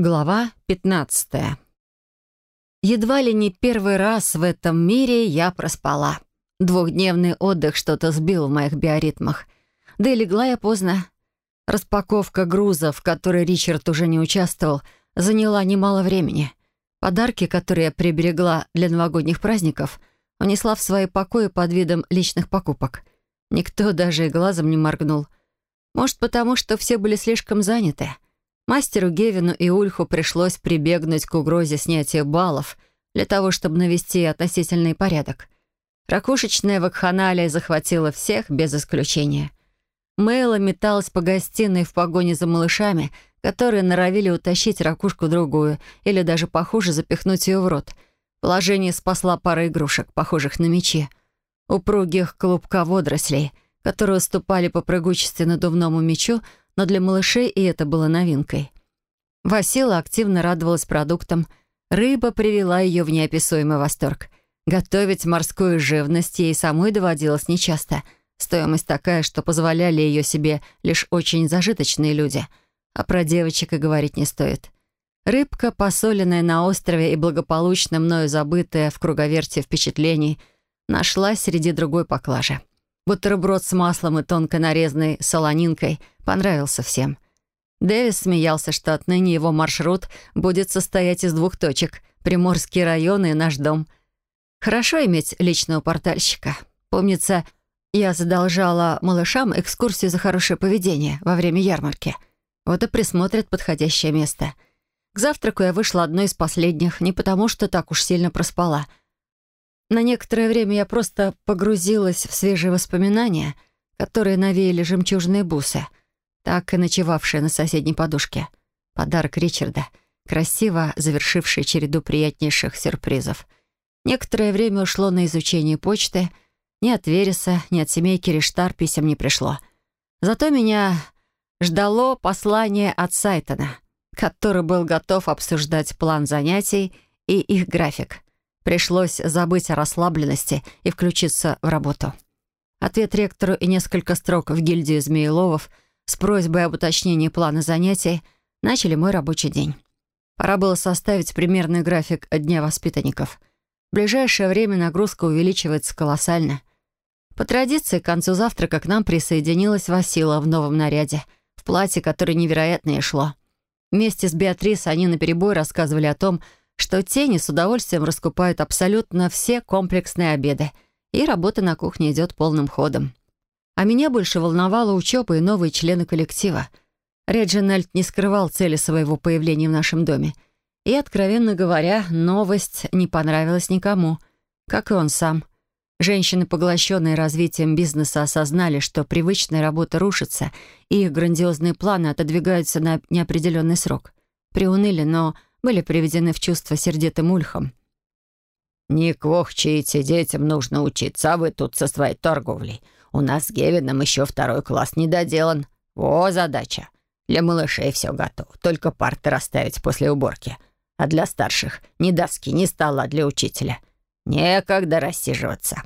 Глава 15 Едва ли не первый раз в этом мире я проспала. Двухдневный отдых что-то сбил в моих биоритмах. Да и легла я поздно. Распаковка грузов, в которой Ричард уже не участвовал, заняла немало времени. Подарки, которые я приберегла для новогодних праздников, унесла в свои покои под видом личных покупок. Никто даже и глазом не моргнул. Может, потому что все были слишком заняты — Мастеру Гевину и Ульху пришлось прибегнуть к угрозе снятия баллов для того, чтобы навести относительный порядок. Ракушечная вакханалия захватила всех без исключения. Мэйла металась по гостиной в погоне за малышами, которые норовили утащить ракушку другую или даже похуже запихнуть ее в рот. Положение спасла пара игрушек, похожих на мечи. Упругих клубка водорослей, которые уступали по прыгучести надувному мечу, но для малышей и это было новинкой. Васила активно радовалась продуктам. Рыба привела ее в неописуемый восторг. Готовить морскую живность ей самой доводилось нечасто. Стоимость такая, что позволяли ее себе лишь очень зажиточные люди. А про девочек и говорить не стоит. Рыбка, посоленная на острове и благополучно мною забытая в круговерте впечатлений, нашлась среди другой поклажи. Бутерброд с маслом и тонко нарезанной солонинкой понравился всем. Дэвис смеялся, что отныне его маршрут будет состоять из двух точек — Приморские районы и наш дом. Хорошо иметь личного портальщика. Помнится, я задолжала малышам экскурсию за хорошее поведение во время ярмарки. Вот и присмотрят подходящее место. К завтраку я вышла одной из последних, не потому что так уж сильно проспала — на некоторое время я просто погрузилась в свежие воспоминания, которые навеяли жемчужные бусы, так и ночевавшие на соседней подушке. Подарок Ричарда, красиво завершивший череду приятнейших сюрпризов. Некоторое время ушло на изучение почты. Ни от Вереса, ни от семейки Риштар писем не пришло. Зато меня ждало послание от Сайтона, который был готов обсуждать план занятий и их график — Пришлось забыть о расслабленности и включиться в работу. Ответ ректору и несколько строк в гильдию Змееловов с просьбой об уточнении плана занятий начали мой рабочий день. Пора было составить примерный график дня воспитанников. В ближайшее время нагрузка увеличивается колоссально. По традиции, к концу завтрака к нам присоединилась Васила в новом наряде, в платье, которое невероятно ей шло. Вместе с Беатрис они наперебой рассказывали о том, что тени с удовольствием раскупают абсолютно все комплексные обеды, и работа на кухне идет полным ходом. А меня больше волновала учеба и новые члены коллектива. Реджинальд не скрывал цели своего появления в нашем доме. И, откровенно говоря, новость не понравилась никому, как и он сам. Женщины, поглощенные развитием бизнеса, осознали, что привычная работа рушится, и их грандиозные планы отодвигаются на неопределенный срок. Приуныли, но были приведены в чувство сердитым ульхом. «Не квохчите, детям нужно учиться, а вы тут со своей торговлей. У нас с Гевином еще второй класс не доделан. Во задача. Для малышей все готово, только парты расставить после уборки. А для старших ни доски, ни стола для учителя. Некогда рассиживаться».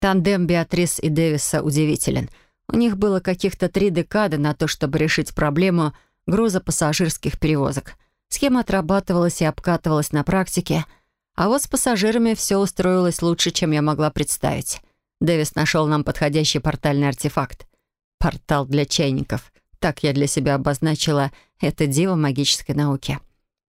Тандем Беатрис и Дэвиса удивителен. У них было каких-то три декады на то, чтобы решить проблему груза пассажирских перевозок — Схема отрабатывалась и обкатывалась на практике, а вот с пассажирами все устроилось лучше, чем я могла представить. Дэвис нашел нам подходящий портальный артефакт. Портал для чайников. Так я для себя обозначила это диво магической науки.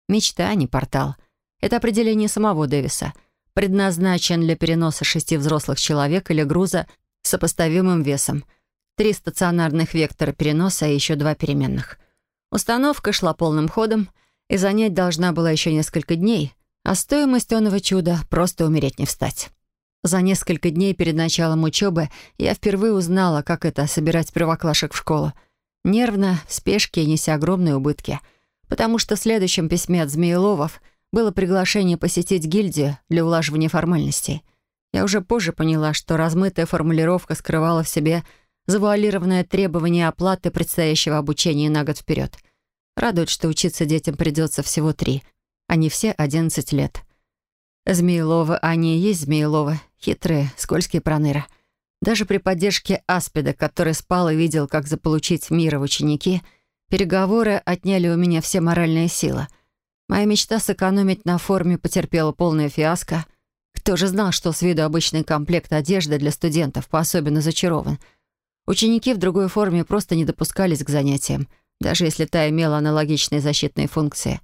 Мечта, а не портал. Это определение самого Дэвиса. Предназначен для переноса шести взрослых человек или груза с сопоставимым весом. Три стационарных вектора переноса и еще два переменных. Установка шла полным ходом — и занять должна была еще несколько дней, а стоимость оного чуда — просто умереть не встать. За несколько дней перед началом учебы я впервые узнала, как это — собирать первоклашек в школу. Нервно, в спешке неся огромные убытки. Потому что в следующем письме от Змееловов было приглашение посетить гильдию для улаживания формальностей. Я уже позже поняла, что размытая формулировка скрывала в себе завуалированное требование оплаты предстоящего обучения на год вперед — Радует, что учиться детям придется всего три, а не все одиннадцать лет. Змеелова, они и есть Змеелова, хитрые, скользкие проныра. Даже при поддержке Аспида, который спал и видел, как заполучить мира в ученики, Переговоры отняли у меня все моральные силы. Моя мечта сэкономить на форме потерпела полное фиаско. Кто же знал, что с виду обычный комплект одежды для студентов по-особенно зачарован. Ученики в другой форме просто не допускались к занятиям, даже если та имела аналогичные защитные функции.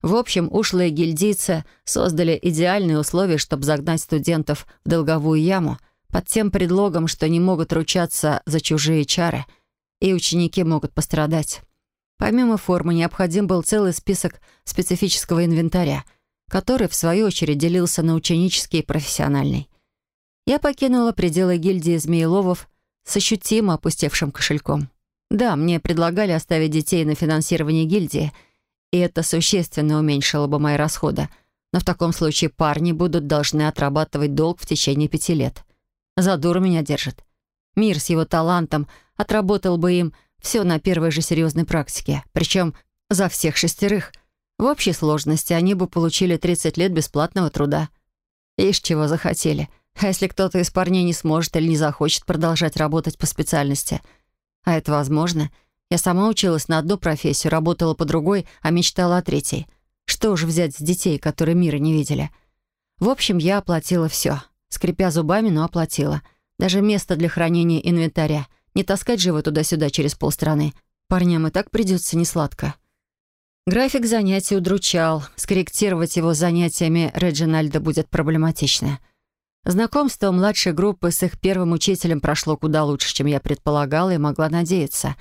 В общем, ушлые гильдийцы создали идеальные условия, чтобы загнать студентов в долговую яму под тем предлогом, что не могут ручаться за чужие чары, и ученики могут пострадать. Помимо формы, необходим был целый список специфического инвентаря, который, в свою очередь, делился на ученический и профессиональный. Я покинула пределы гильдии Змееловов с ощутимо опустевшим кошельком. Да, мне предлагали оставить детей на финансирование гильдии, и это существенно уменьшило бы мои расходы, но в таком случае парни будут должны отрабатывать долг в течение пяти лет. За дуру меня держит. Мир с его талантом отработал бы им все на первой же серьезной практике, причем за всех шестерых. В общей сложности они бы получили 30 лет бесплатного труда. Ишь, чего захотели. А если кто-то из парней не сможет или не захочет продолжать работать по специальности? А это возможно. Я сама училась на одну профессию, работала по другой, а мечтала о третьей. Что же взять с детей, которые мира не видели? В общем, я оплатила все. Скрипя зубами, но оплатила. Даже место для хранения инвентаря — не таскать же его туда-сюда через полстраны. Парням и так придется несладко. График занятий удручал. Скорректировать его занятиями Реджинальда будет проблематично. Знакомство младшей группы с их первым учителем прошло куда лучше, чем я предполагала и могла надеяться.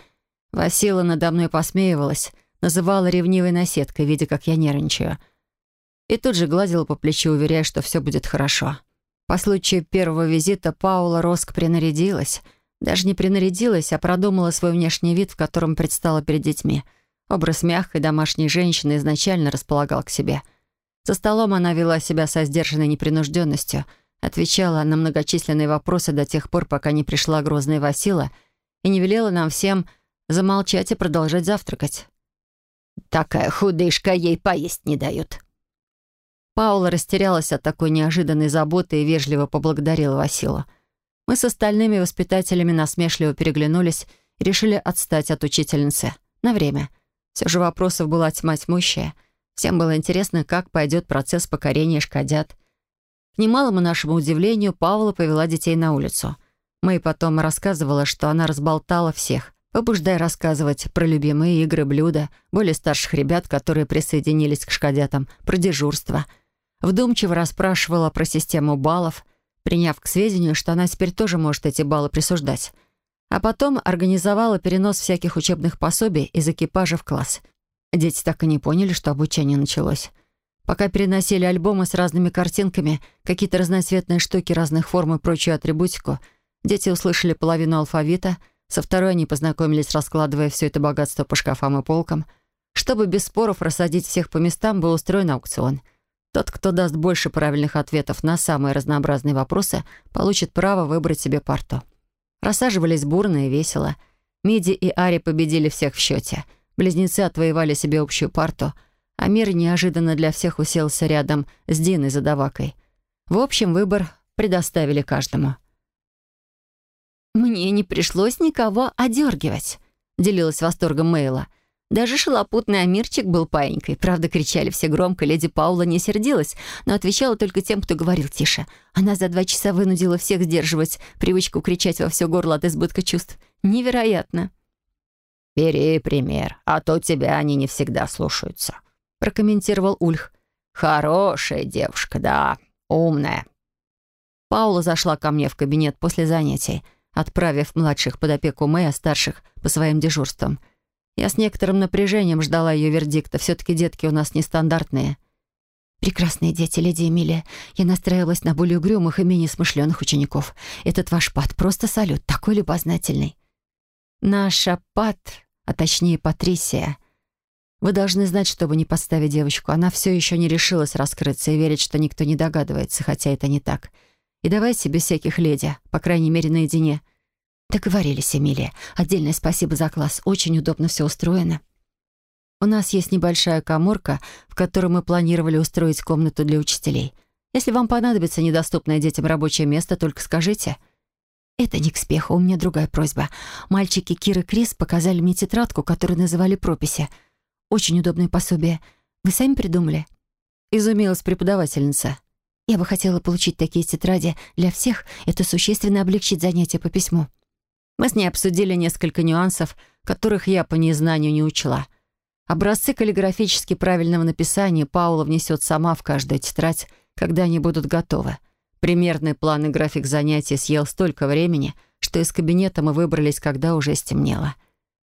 Васила надо мной посмеивалась, называла ревнивой наседкой, видя, как я нервничаю. И тут же гладила по плечу, уверяя, что все будет хорошо. По случаю первого визита Паула Роск принарядилась — даже не принарядилась, а продумала свой внешний вид, в котором предстала перед детьми. Образ мягкой домашней женщины изначально располагал к себе. За столом она вела себя со сдержанной непринужденностью, отвечала на многочисленные вопросы до тех пор, пока не пришла грозная Васила и не велела нам всем замолчать и продолжать завтракать. «Такая худышка ей поесть не дают». Паула растерялась от такой неожиданной заботы и вежливо поблагодарила Василу. Мы с остальными воспитателями насмешливо переглянулись и решили отстать от учительницы. На время. Все же вопросов была тьма тьмущая. Всем было интересно, как пойдет процесс покорения шкодят. К немалому нашему удивлению, Павла повела детей на улицу. Мэй потом рассказывала, что она разболтала всех, побуждая рассказывать про любимые игры, блюда, более старших ребят, которые присоединились к шкодятам, про дежурство. Вдумчиво расспрашивала про систему баллов — приняв к сведению, что она теперь тоже может эти баллы присуждать. А потом организовала перенос всяких учебных пособий из экипажа в класс. Дети так и не поняли, что обучение началось. Пока переносили альбомы с разными картинками, какие-то разноцветные штуки разных форм и прочую атрибутику, дети услышали половину алфавита, со второй они познакомились, раскладывая все это богатство по шкафам и полкам. Чтобы без споров рассадить всех по местам, был устроен аукцион — тот, кто даст больше правильных ответов на самые разнообразные вопросы, получит право выбрать себе парту. Рассаживались бурно и весело. Миди и Ари победили всех в счете. Близнецы отвоевали себе общую парту, а мир неожиданно для всех уселся рядом с Диной задавакой. В общем, выбор предоставили каждому. «Мне не пришлось никого одергивать», — делилась восторгом Мейла. Даже шалопутный Амирчик был паинькой. Правда, кричали все громко, леди Паула не сердилась, но отвечала только тем, кто говорил тише. Она за два часа вынудила всех сдерживать привычку кричать во все горло от избытка чувств. Невероятно. «Бери пример, а то тебя они не всегда слушаются», — прокомментировал Ульх. «Хорошая девушка, да, умная». Паула зашла ко мне в кабинет после занятий, отправив младших под опеку Мэя, старших по своим дежурствам — я с некоторым напряжением ждала ее вердикта. Все-таки детки у нас нестандартные. «Прекрасные дети, леди Эмилия. Я настраивалась на более угрюмых и менее смышленых учеников. Этот ваш пад просто салют, такой любознательный». «Наша пад, а точнее Патрисия. Вы должны знать, чтобы не подставить девочку. Она все еще не решилась раскрыться и верит, что никто не догадывается, хотя это не так. И давайте без всяких леди, по крайней мере, наедине». «Договорились, Эмилия. Отдельное спасибо за класс. Очень удобно все устроено». «У нас есть небольшая коморка, в которой мы планировали устроить комнату для учителей. Если вам понадобится недоступное детям рабочее место, только скажите». Это не к спеху, у меня другая просьба. Мальчики Кир и Крис показали мне тетрадку, которую называли прописи. Очень удобное пособие. Вы сами придумали?» Изумилась преподавательница. «Я бы хотела получить такие тетради для всех. Это существенно облегчит занятия по письму». Мы с ней обсудили несколько нюансов, которых я по незнанию не учла. Образцы каллиграфически правильного написания Паула внесет сама в каждую тетрадь, когда они будут готовы. Примерный план и график занятий съел столько времени, что из кабинета мы выбрались, когда уже стемнело.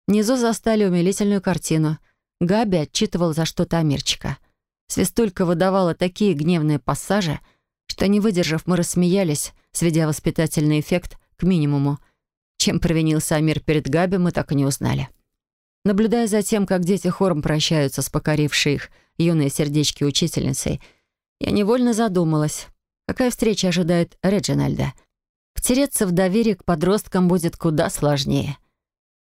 Внизу застали умилительную картину. Габи отчитывал за что-то Амирчика. Свистулька выдавала такие гневные пассажи, что, не выдержав, мы рассмеялись, сведя воспитательный эффект к минимуму. Чем провинился Амир перед Габи, мы так и не узнали. Наблюдая за тем, как дети хором прощаются с покорившей их юные сердечки учительницей, я невольно задумалась, Какая встреча ожидает Реджинальда? Втереться в доверие к подросткам будет куда сложнее.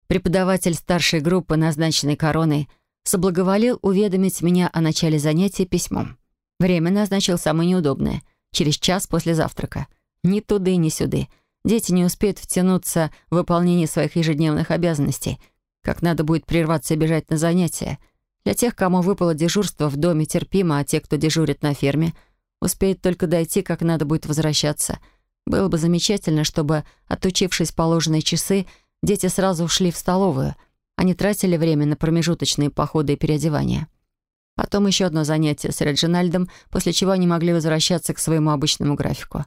Преподаватель старшей группы, назначенный короной, соблаговолил уведомить меня о начале занятия письмом. Время назначил самое неудобное — через час после завтрака. Ни туды, ни сюды. Дети не успеют втянуться в выполнение своих ежедневных обязанностей. Как надо будет прерваться и бежать на занятия. Для тех, кому выпало дежурство в доме, терпимо, а те, кто дежурит на ферме — Успеет только дойти, как надо будет возвращаться. Было бы замечательно, чтобы, отучившись положенные часы, дети сразу ушли в столовую, не тратили время на промежуточные походы и переодевания. Потом еще одно занятие с Реджинальдом, после чего они могли возвращаться к своему обычному графику.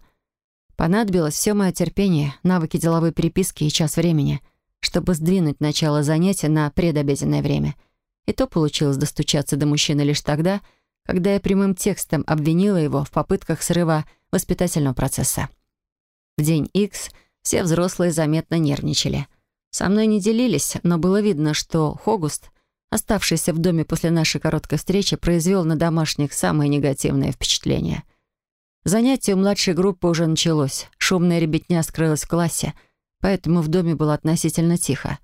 Понадобилось все мое терпение, навыки деловой переписки и час времени, чтобы сдвинуть начало занятия на предобеденное время. И то получилось достучаться до мужчины лишь тогда, когда я прямым текстом обвинила его в попытках срыва воспитательного процесса. В день X все взрослые заметно нервничали. Со мной не делились, но было видно, что Хогуст, оставшийся в доме после нашей короткой встречи, произвел на домашних самое негативное впечатление. Занятие у младшей группы уже началось. Шумная ребятня скрылась в классе, поэтому в доме было относительно тихо.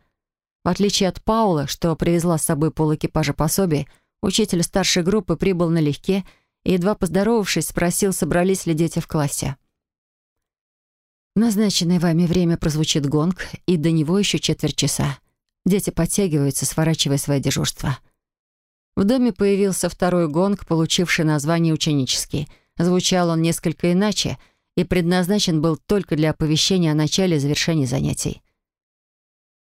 В отличие от Паула, что привезла с собой полэкипажа пособий, Учитель старшей группы прибыл налегке и, едва поздоровавшись, спросил, собрались ли дети в классе. В назначенное вами время прозвучит гонг, и до него еще четверть часа. Дети подтягиваются, сворачивая свое дежурство. В доме появился второй гонг, получивший название «Ученический». Звучал он несколько иначе и предназначен был только для оповещения о начале и завершении занятий.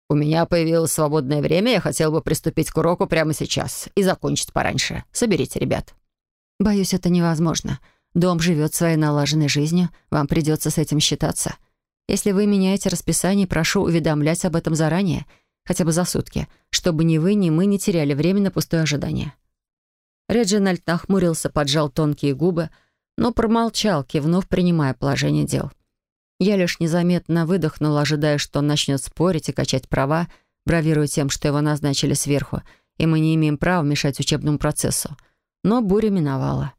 «У меня появилось свободное время, я хотел бы приступить к уроку прямо сейчас и закончить пораньше. Соберите ребят». «Боюсь, это невозможно. Дом живет своей налаженной жизнью, вам придется с этим считаться. Если вы меняете расписание, прошу уведомлять об этом заранее, хотя бы за сутки, чтобы ни вы, ни мы не теряли время на пустое ожидание». Реджинальд нахмурился, поджал тонкие губы, но промолчал, кивнув, принимая положение дел. Я лишь незаметно выдохнула, ожидая, что он начнет спорить и качать права, бравируя тем, что его назначили сверху, и мы не имеем права мешать учебному процессу. Но буря миновала.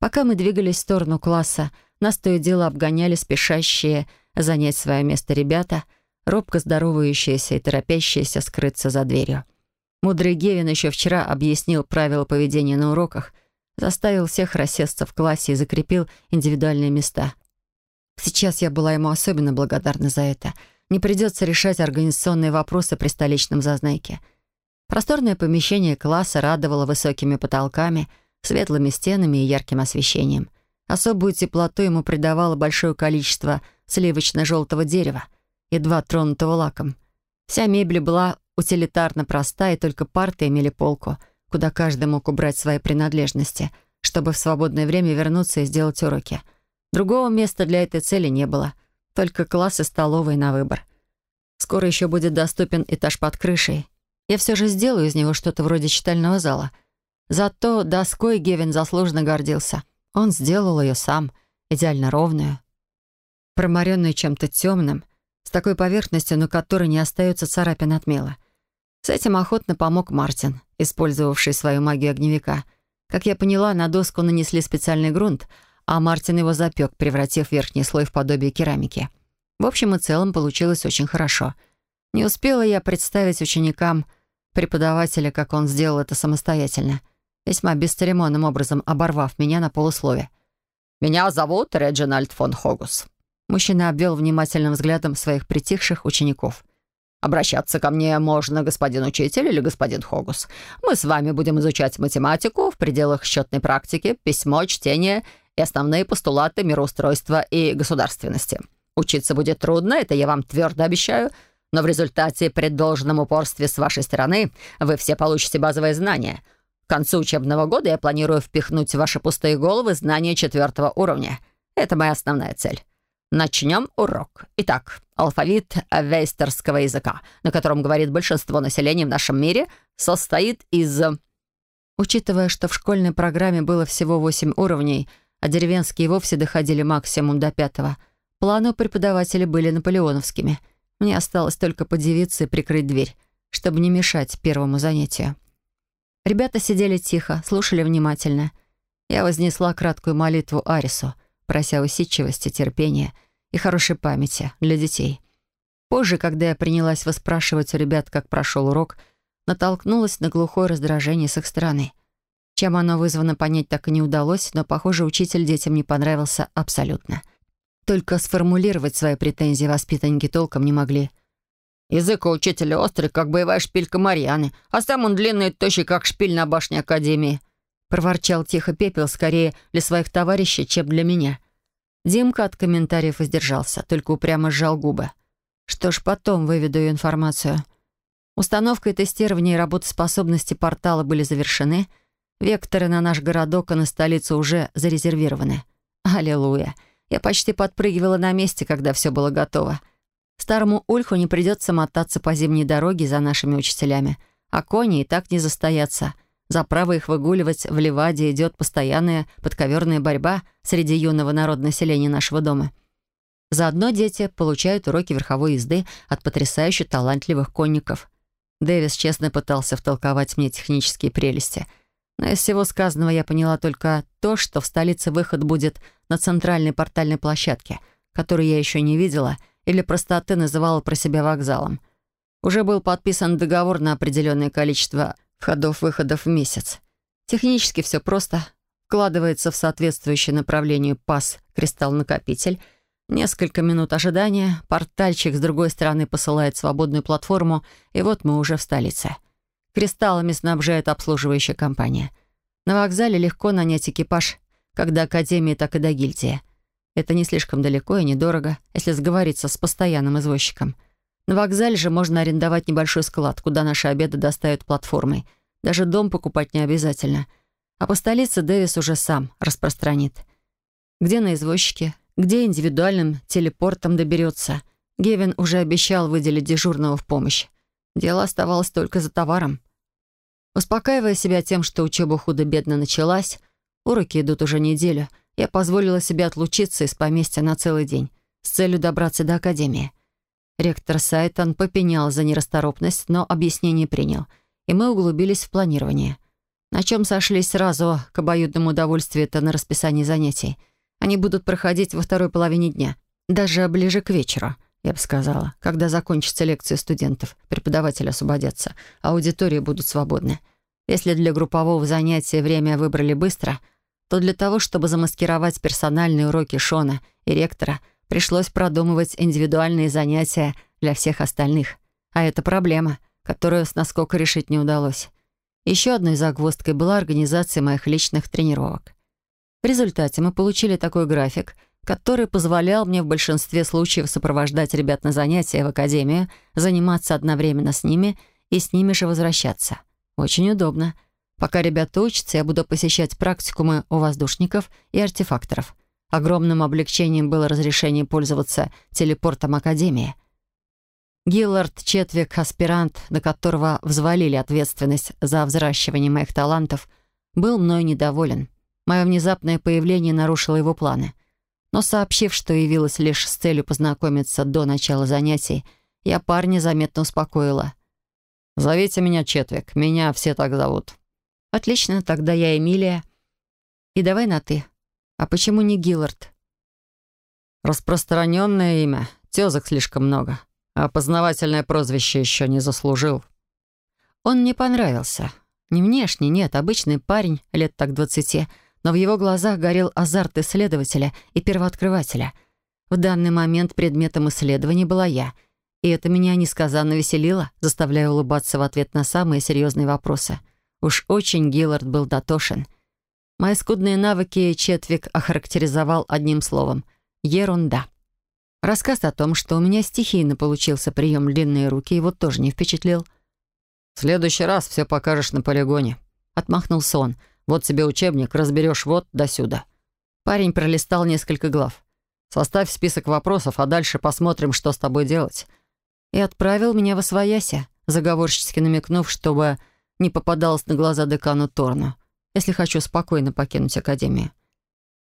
Пока мы двигались в сторону класса, нас то и дело обгоняли спешащие занять свое место ребята, робко здоровающиеся и торопящиеся скрыться за дверью. Мудрый Гевин еще вчера объяснил правила поведения на уроках, заставил всех рассесться в классе и закрепил индивидуальные места — Сейчас я была ему особенно благодарна за это. Не придется решать организационные вопросы при столичном зазнайке. Просторное помещение класса радовало высокими потолками, светлыми стенами и ярким освещением. Особую теплоту ему придавало большое количество сливочно-желтого дерева, едва тронутого лаком. Вся мебель была утилитарно проста, и только парты имели полку, куда каждый мог убрать свои принадлежности, чтобы в свободное время вернуться и сделать уроки — Другого места для этой цели не было, только класс и столовые на выбор. Скоро еще будет доступен этаж под крышей. Я все же сделаю из него что-то вроде читального зала. Зато доской Гевин заслуженно гордился. Он сделал ее сам, идеально ровную, проморенную чем-то темным, с такой поверхностью, на которой не остается царапин от мела. С этим охотно помог Мартин, использовавший свою магию огневика. Как я поняла, на доску нанесли специальный грунт — а Мартин его запек, превратив верхний слой в подобие керамики. В общем и целом получилось очень хорошо. Не успела я представить ученикам преподавателя, как он сделал это самостоятельно, весьма бесцеремонным образом оборвав меня на полуслове. «Меня зовут Реджинальд фон Хогус». Мужчина обвел внимательным взглядом своих притихших учеников. «Обращаться ко мне можно, господин учитель или господин Хогус. Мы с вами будем изучать математику в пределах счетной практики, письмо, чтение и основные постулаты мироустройства и государственности. Учиться будет трудно, это я вам твердо обещаю, но в результате при должном упорстве с вашей стороны вы все получите базовые знания. К концу учебного года я планирую впихнуть в ваши пустые головы знания четвертого уровня. Это моя основная цель. Начнем урок. Итак, алфавит вейстерского языка, на котором говорит большинство населения в нашем мире, состоит из... Учитывая, что в школьной программе было всего восемь уровней, а деревенские вовсе доходили максимум до пятого, планы у преподавателя были наполеоновскими. Мне осталось только подивиться и прикрыть дверь, чтобы не мешать первому занятию. Ребята сидели тихо, слушали внимательно. Я вознесла краткую молитву Арису — прося усидчивости, терпения и хорошей памяти для детей. Позже, когда я принялась выспрашивать у ребят, как прошел урок, натолкнулась на глухое раздражение с их стороны. Чем оно вызвано, понять так и не удалось, но, похоже, учитель детям не понравился абсолютно. Только сформулировать свои претензии воспитанники толком не могли. «Язык у учителя острый, как боевая шпилька Марьяны, а сам он длинный и тощий, как шпиль на башне Академии», Проворчал тихо пепел скорее для своих товарищей, чем для меня. Димка от комментариев воздержался, только упрямо сжал губы. Что ж, потом выведу ее информацию. Установка и тестирование работоспособности портала были завершены. Векторы на наш городок и на столицу уже зарезервированы. Аллилуйя. Я почти подпрыгивала на месте, когда все было готово. Старому Ульху не придется мотаться по зимней дороге за нашими учителями, а кони и так не застоятся — за право их выгуливать в Ливаде идет постоянная подковерная борьба среди юного народа населения нашего дома. Заодно дети получают уроки верховой езды от потрясающе талантливых конников. Дэвис честно пытался втолковать мне технические прелести. Но из всего сказанного я поняла только то, что в столице выход будет на центральной портальной площадке, которую я еще не видела или простоты называла про себя вокзалом. Уже был подписан договор на определенное количество входов-выходов в месяц. Технически все просто. Вкладывается в соответствующее направлению пас «Кристалл-накопитель», Несколько минут ожидания, портальчик с другой стороны посылает свободную платформу, и вот мы уже в столице. Кристаллами снабжает обслуживающая компания. На вокзале легко нанять экипаж, как до Академии, так и до гильдии. Это не слишком далеко и недорого, если сговориться с постоянным извозчиком — на вокзале же можно арендовать небольшой склад, куда наши обеды доставят платформой. Даже дом покупать не обязательно. А по столице Дэвис уже сам распространит. Где на извозчике, где индивидуальным телепортом доберется. Гевин уже обещал выделить дежурного в помощь. Дело оставалось только за товаром. Успокаивая себя тем, что учеба худо-бедно началась, уроки идут уже неделю, я позволила себе отлучиться из поместья на целый день с целью добраться до академии. Ректор Сайтон попенял за нерасторопность, но объяснение принял, и мы углубились в планирование. На чем сошлись сразу к обоюдному удовольствию это на расписании занятий. Они будут проходить во второй половине дня, даже ближе к вечеру, я бы сказала, когда закончится лекция студентов, преподаватели освободятся, аудитории будут свободны. Если для группового занятия время выбрали быстро, то для того, чтобы замаскировать персональные уроки Шона и ректора — Пришлось продумывать индивидуальные занятия для всех остальных. А это проблема, которую с наскока решить не удалось. Еще одной загвоздкой была организация моих личных тренировок. В результате мы получили такой график, который позволял мне в большинстве случаев сопровождать ребят на занятия в академию, заниматься одновременно с ними и с ними же возвращаться. Очень удобно. Пока ребята учатся, я буду посещать практикумы у воздушников и артефакторов — Огромным облегчением было разрешение пользоваться телепортом Академии. Гиллард Четвик, аспирант, на которого взвалили ответственность за взращивание моих талантов, был мной недоволен. Мое внезапное появление нарушило его планы. Но сообщив, что явилась лишь с целью познакомиться до начала занятий, я парня заметно успокоила. «Зовите меня Четвик, меня все так зовут». «Отлично, тогда я Эмилия. И давай на «ты». А почему не Гиллард? Распространенное имя. Тезок слишком много. А опознавательное прозвище еще не заслужил. Он мне понравился. Не внешне, нет, обычный парень, лет так двадцати, но в его глазах горел азарт исследователя и первооткрывателя. В данный момент предметом исследования была я, и это меня несказанно веселило, заставляя улыбаться в ответ на самые серьезные вопросы. Уж очень Гиллард был дотошен. Мои скудные навыки Четвик охарактеризовал одним словом — ерунда. Рассказ о том, что у меня стихийно получился прием длинные руки, его тоже не впечатлил. «В следующий раз все покажешь на полигоне», — отмахнулся он. «Вот тебе учебник, разберешь вот до сюда». Парень пролистал несколько глав. «Составь список вопросов, а дальше посмотрим, что с тобой делать». И отправил меня в освояся, заговорчески намекнув, чтобы не попадалось на глаза декану Торну, если хочу спокойно покинуть Академию.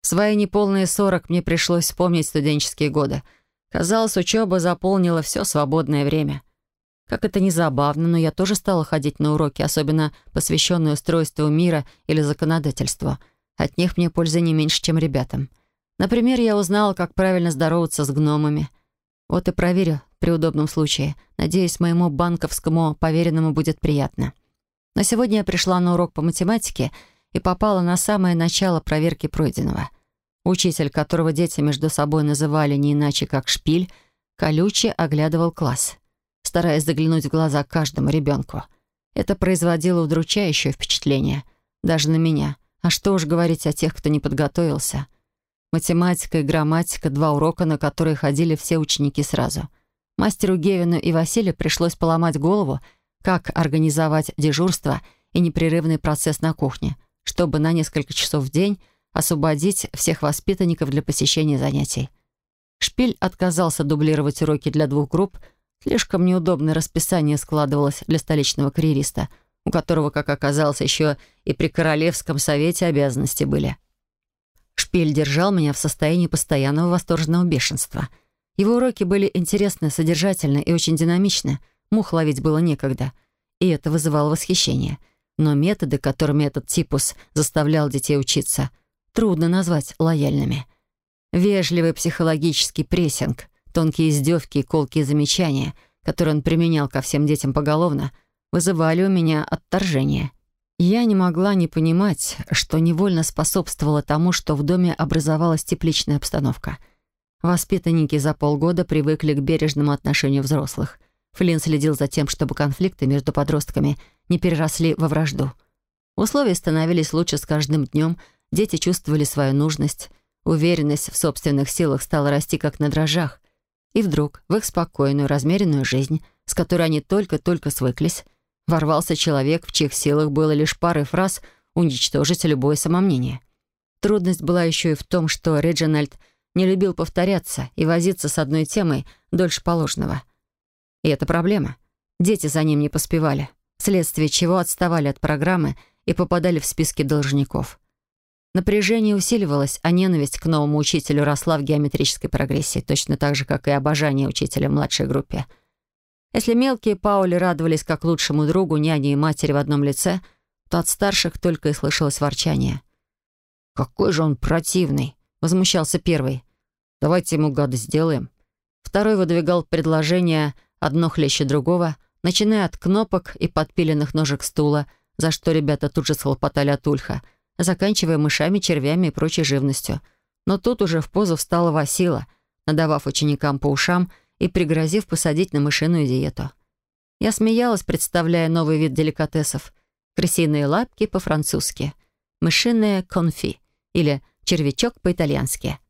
В свои неполные сорок мне пришлось вспомнить студенческие годы. Казалось, учеба заполнила все свободное время. Как это ни забавно, но я тоже стала ходить на уроки, особенно посвященные устройству мира или законодательству. От них мне пользы не меньше, чем ребятам. Например, я узнала, как правильно здороваться с гномами. Вот и проверю при удобном случае. Надеюсь, моему банковскому поверенному будет приятно. Но сегодня я пришла на урок по математике и попала на самое начало проверки пройденного. Учитель, которого дети между собой называли не иначе как «шпиль», колюче оглядывал класс, стараясь заглянуть в глаза каждому ребенку. Это производило удручающее впечатление. Даже на меня. А что уж говорить о тех, кто не подготовился. Математика и грамматика — два урока, на которые ходили все ученики сразу. Мастеру Гевину и Василию пришлось поломать голову — как организовать дежурство и непрерывный процесс на кухне, чтобы на несколько часов в день освободить всех воспитанников для посещения занятий. Шпиль отказался дублировать уроки для двух групп, слишком неудобное расписание складывалось для столичного карьериста, у которого, как оказалось, еще и при Королевском совете обязанности были. Шпиль держал меня в состоянии постоянного восторженного бешенства. Его уроки были интересны, содержательны и очень динамичны — Мух ловить было некогда, и это вызывало восхищение. Но методы, которыми этот типус заставлял детей учиться, трудно назвать лояльными. Вежливый психологический прессинг, тонкие издевки и колкие замечания, которые он применял ко всем детям поголовно, вызывали у меня отторжение. Я не могла не понимать, что невольно способствовало тому, что в доме образовалась тепличная обстановка. Воспитанники за полгода привыкли к бережному отношению взрослых — Флинн следил за тем, чтобы конфликты между подростками не переросли во вражду. Условия становились лучше с каждым днем, дети чувствовали свою нужность, уверенность в собственных силах стала расти как на дрожжах. И вдруг в их спокойную, размеренную жизнь, с которой они только-только свыклись, ворвался человек, в чьих силах было лишь пары фраз уничтожить любое самомнение. Трудность была еще и в том, что Реджинальд не любил повторяться и возиться с одной темой дольше положенного — и это проблема. Дети за ним не поспевали, вследствие чего отставали от программы и попадали в списки должников. Напряжение усиливалось, а ненависть к новому учителю росла в геометрической прогрессии, точно так же, как и обожание учителя в младшей группе. Если мелкие Паули радовались как лучшему другу, няне и матери в одном лице, то от старших только и слышалось ворчание. «Какой же он противный!» — возмущался первый. «Давайте ему гадость сделаем». Второй выдвигал предложение одно хлеще другого, начиная от кнопок и подпиленных ножек стула, за что ребята тут же схлопотали от ульха, заканчивая мышами, червями и прочей живностью. Но тут уже в позу встала Васила, надавав ученикам по ушам и пригрозив посадить на мышиную диету. Я смеялась, представляя новый вид деликатесов. Крысиные лапки по-французски, мышиные конфи или червячок по-итальянски —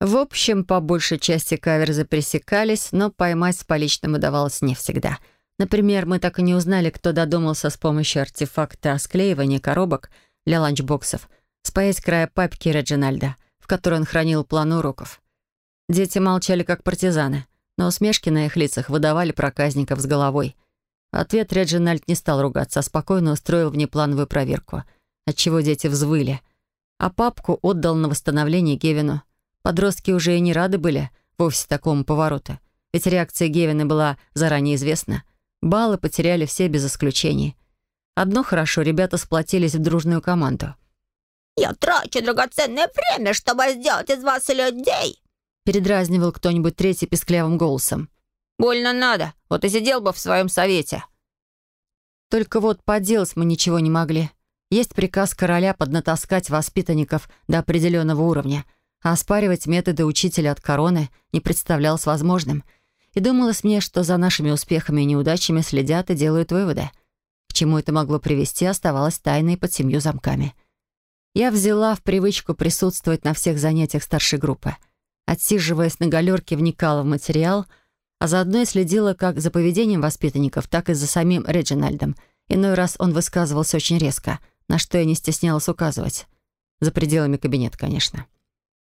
в общем, по большей части каверзы пресекались, но поймать с поличным удавалось не всегда. Например, мы так и не узнали, кто додумался с помощью артефакта склеивания коробок для ланчбоксов спаять края папки Реджинальда, в которой он хранил план уроков. Дети молчали, как партизаны, но усмешки на их лицах выдавали проказников с головой. В ответ Реджинальд не стал ругаться, а спокойно устроил внеплановую проверку, отчего дети взвыли. А папку отдал на восстановление Гевину — Подростки уже и не рады были вовсе такому повороту. Ведь реакция Гевина была заранее известна. Баллы потеряли все без исключений. Одно хорошо, ребята сплотились в дружную команду. «Я трачу драгоценное время, чтобы сделать из вас людей!» Передразнивал кто-нибудь третий песклявым голосом. «Больно надо, вот и сидел бы в своем совете». Только вот поделать мы ничего не могли. Есть приказ короля поднатаскать воспитанников до определенного уровня — а оспаривать методы учителя от короны не представлялось возможным. И думалось мне, что за нашими успехами и неудачами следят и делают выводы. К чему это могло привести, оставалось тайной под семью замками. Я взяла в привычку присутствовать на всех занятиях старшей группы. Отсиживаясь на галерке, вникала в материал, а заодно и следила как за поведением воспитанников, так и за самим Реджинальдом. Иной раз он высказывался очень резко, на что я не стеснялась указывать. За пределами кабинета, конечно.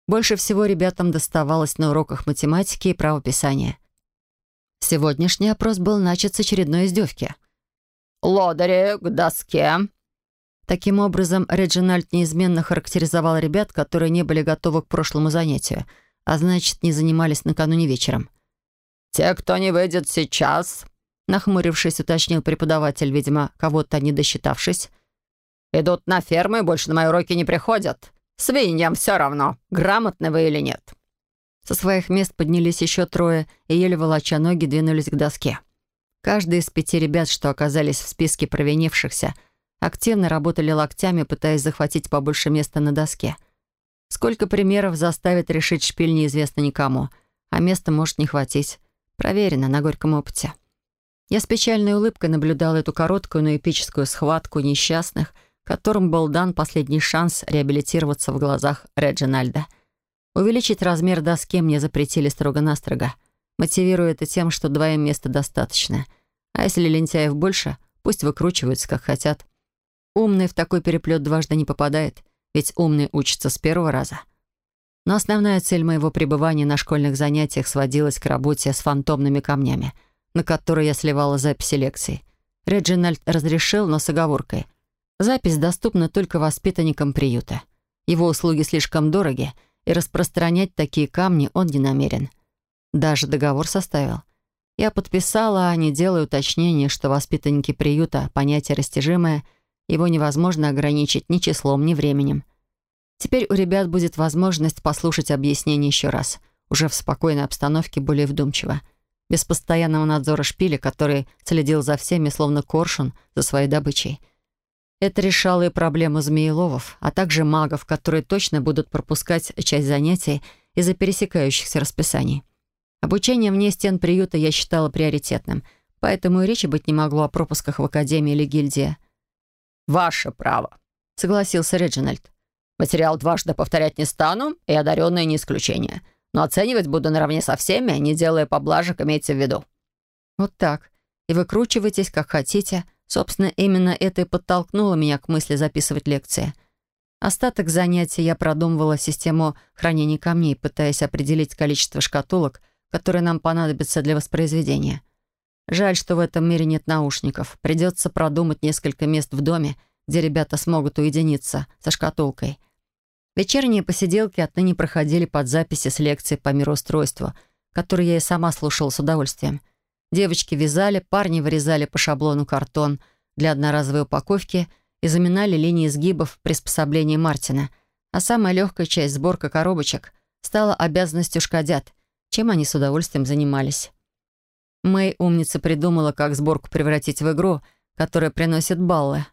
Больше всего ребятам доставалось на уроках математики и правописания. Сегодняшний опрос был начат с очередной издевки. «Лодыри, к доске!» Таким образом, Реджинальд неизменно характеризовал ребят, которые не были готовы к прошлому занятию, а значит, не занимались накануне вечером. «Те, кто не выйдет сейчас», — нахмурившись, уточнил преподаватель, видимо, кого-то не досчитавшись, «идут на ферму и больше на мои уроки не приходят. Свиньям все равно, грамотны вы или нет». Со своих мест поднялись еще трое и, еле волоча ноги, двинулись к доске. Каждый из пяти ребят, что оказались в списке провинившихся, активно работали локтями, пытаясь захватить побольше места на доске. Сколько примеров заставит решить шпиль, неизвестно никому, а места может не хватить. Проверено на горьком опыте. Я с печальной улыбкой наблюдала эту короткую, но эпическую схватку несчастных — которым был дан последний шанс реабилитироваться в глазах Реджинальда. Увеличить размер доски мне запретили строго-настрого, мотивируя это тем, что двоим места достаточно. А если лентяев больше, пусть выкручиваются, как хотят. Умный в такой переплет дважды не попадает, ведь умный учится с первого раза. Но основная цель моего пребывания на школьных занятиях сводилась к работе с фантомными камнями, на которые я сливала записи лекций. Реджинальд разрешил, но с оговоркой — Запись доступна только воспитанникам приюта. Его услуги слишком дороги, и распространять такие камни он не намерен. Даже договор составил. Я подписала, а не делая уточнения, что воспитанники приюта — понятие растяжимое, его невозможно ограничить ни числом, ни временем. Теперь у ребят будет возможность послушать объяснение еще раз, уже в спокойной обстановке, более вдумчиво, без постоянного надзора шпиля, который следил за всеми, словно коршун, за своей добычей — это решало и проблему змееловов, а также магов, которые точно будут пропускать часть занятий из-за пересекающихся расписаний. Обучение вне стен приюта я считала приоритетным, поэтому и речи быть не могло о пропусках в академии или гильдии. «Ваше право», — согласился Реджинальд. «Материал дважды повторять не стану, и одаренные не исключение. Но оценивать буду наравне со всеми, не делая поблажек, имейте в виду». «Вот так. И выкручивайтесь, как хотите». Собственно, именно это и подтолкнуло меня к мысли записывать лекции. Остаток занятий я продумывала систему хранения камней, пытаясь определить количество шкатулок, которые нам понадобятся для воспроизведения. Жаль, что в этом мире нет наушников. Придется продумать несколько мест в доме, где ребята смогут уединиться со шкатулкой. Вечерние посиделки отныне проходили под записи с лекцией по мироустройству, которые я и сама слушала с удовольствием — Девочки вязали, парни вырезали по шаблону картон для одноразовой упаковки и заминали линии сгибов приспособления Мартина. А самая легкая часть сборка коробочек стала обязанностью шкодят, чем они с удовольствием занимались. Мэй, умница, придумала, как сборку превратить в игру, которая приносит баллы,